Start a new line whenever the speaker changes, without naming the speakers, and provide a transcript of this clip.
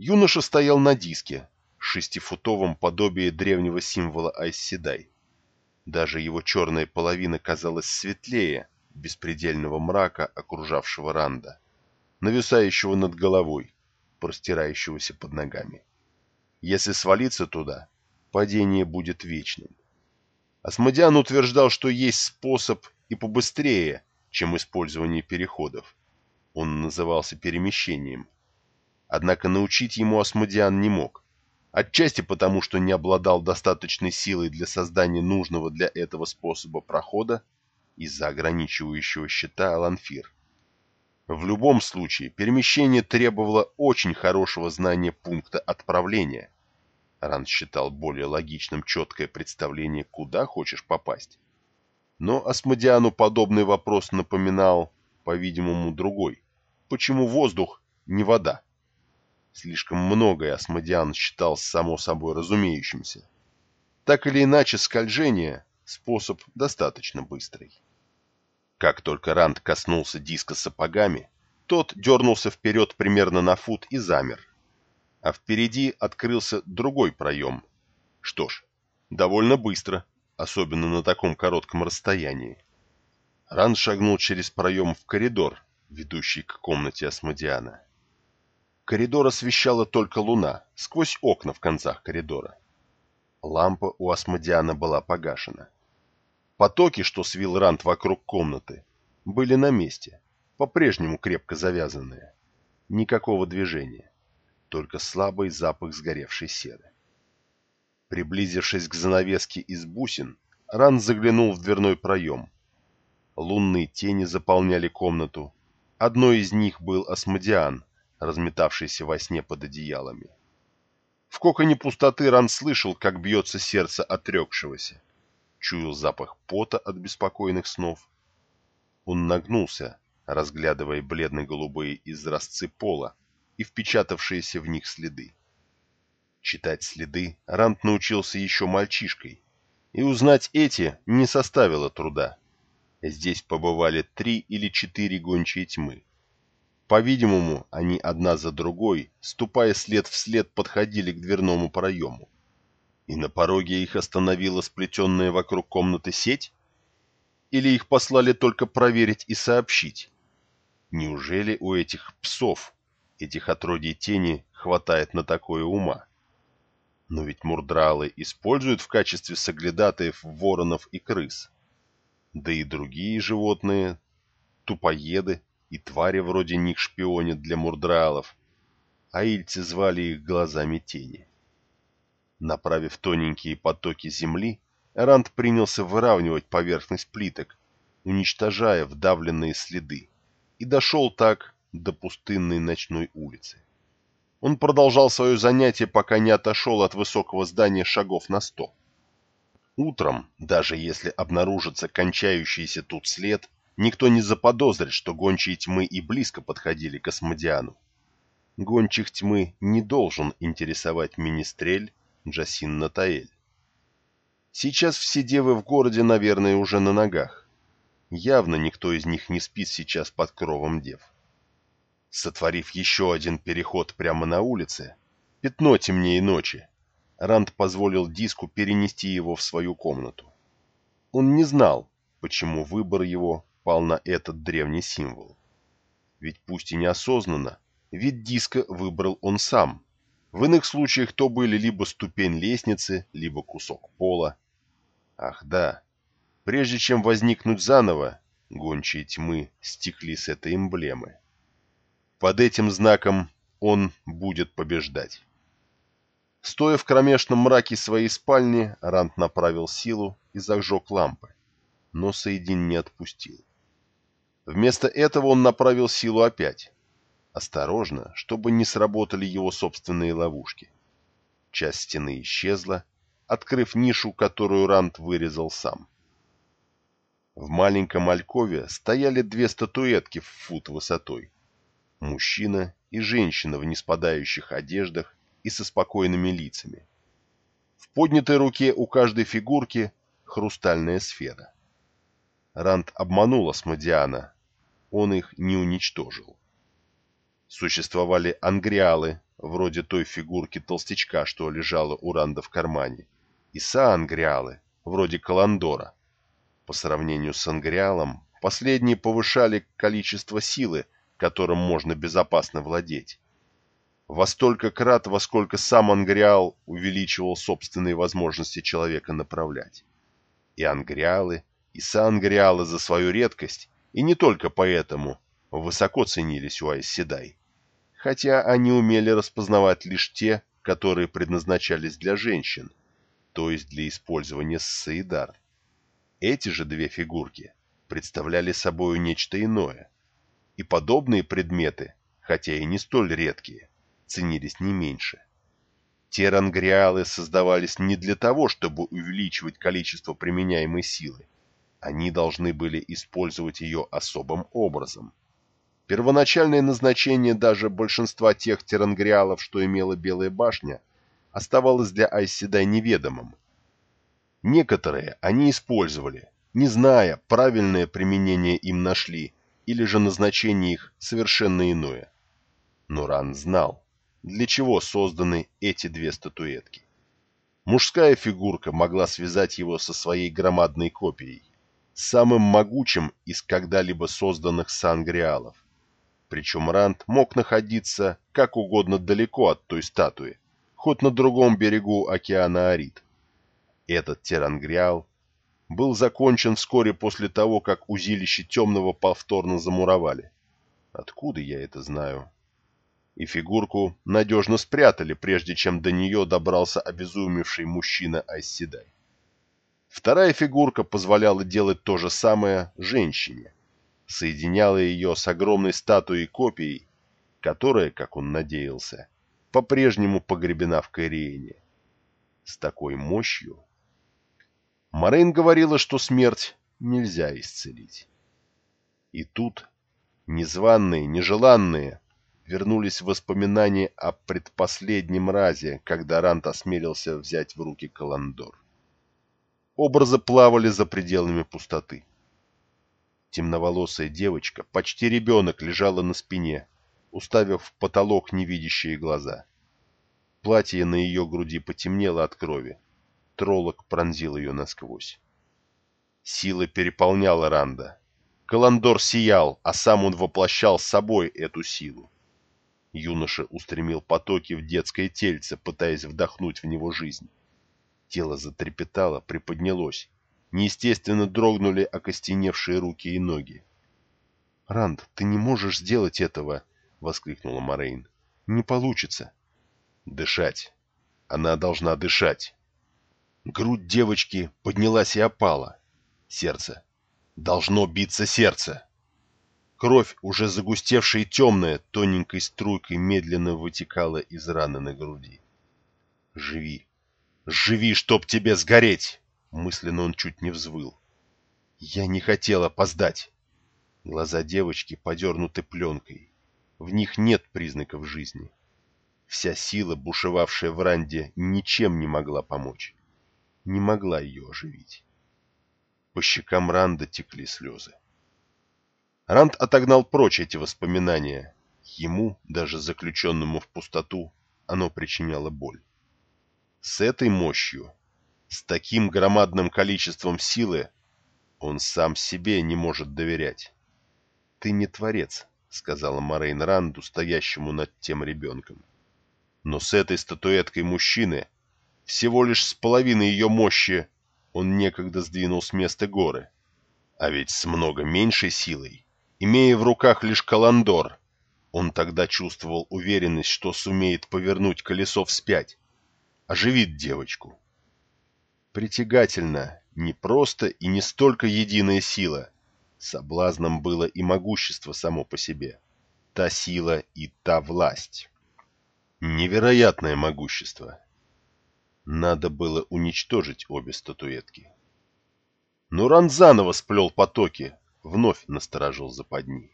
Юноша стоял на диске, шестифутовом подобии древнего символа Айсседай. Даже его черная половина казалась светлее беспредельного мрака, окружавшего Ранда, нависающего над головой, простирающегося под ногами. Если свалиться туда, падение будет вечным. Асмодиан утверждал, что есть способ и побыстрее, чем использование переходов. Он назывался перемещением. Однако научить ему Асмодиан не мог. Отчасти потому, что не обладал достаточной силой для создания нужного для этого способа прохода из-за ограничивающего щита Аланфир. В любом случае, перемещение требовало очень хорошего знания пункта отправления. Ран считал более логичным четкое представление, куда хочешь попасть. Но Асмодиану подобный вопрос напоминал, по-видимому, другой. Почему воздух не вода? Слишком многое Асмодиан считал само собой разумеющимся. Так или иначе, скольжение — способ достаточно быстрый. Как только Ранд коснулся диска сапогами, тот дернулся вперед примерно на фут и замер. А впереди открылся другой проем. Что ж, довольно быстро, особенно на таком коротком расстоянии. Ранд шагнул через проем в коридор, ведущий к комнате Асмодиана. Коридор освещала только луна, сквозь окна в концах коридора. Лампа у Асмодиана была погашена. Потоки, что свил Рант вокруг комнаты, были на месте, по-прежнему крепко завязанные. Никакого движения, только слабый запах сгоревшей серы. Приблизившись к занавеске из бусин, Ран заглянул в дверной проем. Лунные тени заполняли комнату. Одной из них был Асмодиан, разметавшийся во сне под одеялами. В коконе пустоты Ран слышал, как бьется сердце отрекшегося. Чуял запах пота от беспокойных снов. Он нагнулся, разглядывая бледно-голубые изразцы пола и впечатавшиеся в них следы. Читать следы Рант научился еще мальчишкой, и узнать эти не составило труда. Здесь побывали три или четыре гончие тьмы. По-видимому, они одна за другой, ступая след в след, подходили к дверному проему. И на пороге их остановила сплетенная вокруг комнаты сеть? Или их послали только проверить и сообщить? Неужели у этих псов, этих отродий тени, хватает на такое ума? Но ведь мурдралы используют в качестве соглядатаев воронов и крыс. Да и другие животные, тупоеды, и твари вроде них шпионят для мурдралов. А ильцы звали их глазами тени. Направив тоненькие потоки земли, Ранд принялся выравнивать поверхность плиток, уничтожая вдавленные следы, и дошел так до пустынной ночной улицы. Он продолжал свое занятие, пока не отошел от высокого здания шагов на сто. Утром, даже если обнаружится кончающийся тут след, Никто не заподозрит, что гончие тьмы и близко подходили к Асмодиану. Гончих тьмы не должен интересовать Министрель Джасин Натаэль. Сейчас все девы в городе, наверное, уже на ногах. Явно никто из них не спит сейчас под кровом дев. Сотворив еще один переход прямо на улице, пятно темнее ночи, Ранд позволил диску перенести его в свою комнату. Он не знал, почему выбор его пал на этот древний символ. Ведь пусть и неосознанно, вид диска выбрал он сам. В иных случаях то были либо ступень лестницы, либо кусок пола. Ах да, прежде чем возникнуть заново, гончие тьмы стекли с этой эмблемы. Под этим знаком он будет побеждать. Стоя в кромешном мраке своей спальни, Рант направил силу и зажег лампы, но Соедин не отпустил. Вместо этого он направил силу опять. Осторожно, чтобы не сработали его собственные ловушки. Часть стены исчезла, открыв нишу, которую Рант вырезал сам. В маленьком алькове стояли две статуэтки в фут высотой. Мужчина и женщина в неспадающих одеждах и со спокойными лицами. В поднятой руке у каждой фигурки хрустальная сфера. Рант обманул Асмодиана, он их не уничтожил. Существовали ангриалы, вроде той фигурки толстячка, что лежала у Ранда в кармане, и саангриалы, вроде Каландора. По сравнению с ангриалом, последние повышали количество силы, которым можно безопасно владеть. Во столько крат, во сколько сам ангриал увеличивал собственные возможности человека направлять. И ангриалы, и саангриалы за свою редкость, и не только поэтому, высоко ценились у Айседай. Хотя они умели распознавать лишь те, которые предназначались для женщин, то есть для использования с Саидар. Эти же две фигурки представляли собой нечто иное. И подобные предметы, хотя и не столь редкие, ценились не меньше. Терангриалы создавались не для того, чтобы увеличивать количество применяемой силы. Они должны были использовать ее особым образом. Первоначальное назначение даже большинства тех терангриалов, что имела Белая башня, оставалось для Айседай неведомым. Некоторые они использовали, не зная, правильное применение им нашли, или же назначение их совершенно иное. Но Ран знал, для чего созданы эти две статуэтки. Мужская фигурка могла связать его со своей громадной копией, самым могучим из когда-либо созданных сангриалов. Причем Ранд мог находиться как угодно далеко от той статуи, хоть на другом берегу океана Арит. Этот терангриал был закончен вскоре после того, как узилище темного повторно замуровали. Откуда я это знаю? И фигурку надежно спрятали, прежде чем до нее добрался обезумевший мужчина Айсседай. Вторая фигурка позволяла делать то же самое женщине. Соединяла ее с огромной статуей-копией, которая, как он надеялся, по-прежнему погребена в Каириене. С такой мощью Морейн говорила, что смерть нельзя исцелить. И тут, незваные, нежеланные, вернулись воспоминания о предпоследнем разе, когда Рант осмелился взять в руки Каландор. Образы плавали за пределами пустоты. Темноволосая девочка, почти ребенок, лежала на спине, уставив в потолок невидящие глаза. Платье на ее груди потемнело от крови. Троллок пронзил ее насквозь. Сила переполняла Ранда. Каландор сиял, а сам он воплощал с собой эту силу. Юноша устремил потоки в детское тельце, пытаясь вдохнуть в него жизнь. Тело затрепетало, приподнялось. Неестественно дрогнули окостеневшие руки и ноги. «Ранд, ты не можешь сделать этого!» — воскликнула Морейн. «Не получится!» «Дышать! Она должна дышать!» Грудь девочки поднялась и опала. Сердце. Должно биться сердце. Кровь, уже загустевшая и темная, тоненькой струйкой медленно вытекала из раны на груди. «Живи! Живи, чтоб тебе сгореть!» Мысленно он чуть не взвыл. «Я не хотел опоздать!» Глаза девочки подернуты пленкой. В них нет признаков жизни. Вся сила, бушевавшая в Ранде, ничем не могла помочь не могла ее оживить. По щекам Ранда текли слезы. Ранд отогнал прочь эти воспоминания. Ему, даже заключенному в пустоту, оно причиняло боль. С этой мощью, с таким громадным количеством силы, он сам себе не может доверять. «Ты не творец», — сказала Морейн Ранду, стоящему над тем ребенком. «Но с этой статуэткой мужчины всего лишь с половиной ее мощи он некогда сдвинул с места горы. А ведь с много меньшей силой, имея в руках лишь каландор, он тогда чувствовал уверенность, что сумеет повернуть колесо вспять, оживит девочку. Притягательно не просто и не столько единая сила, соблазном было и могущество само по себе, та сила и та власть. Невероятное могущество, надо было уничтожить обе статуэтки. Но заново сплел потоки, вновь насторожил западни.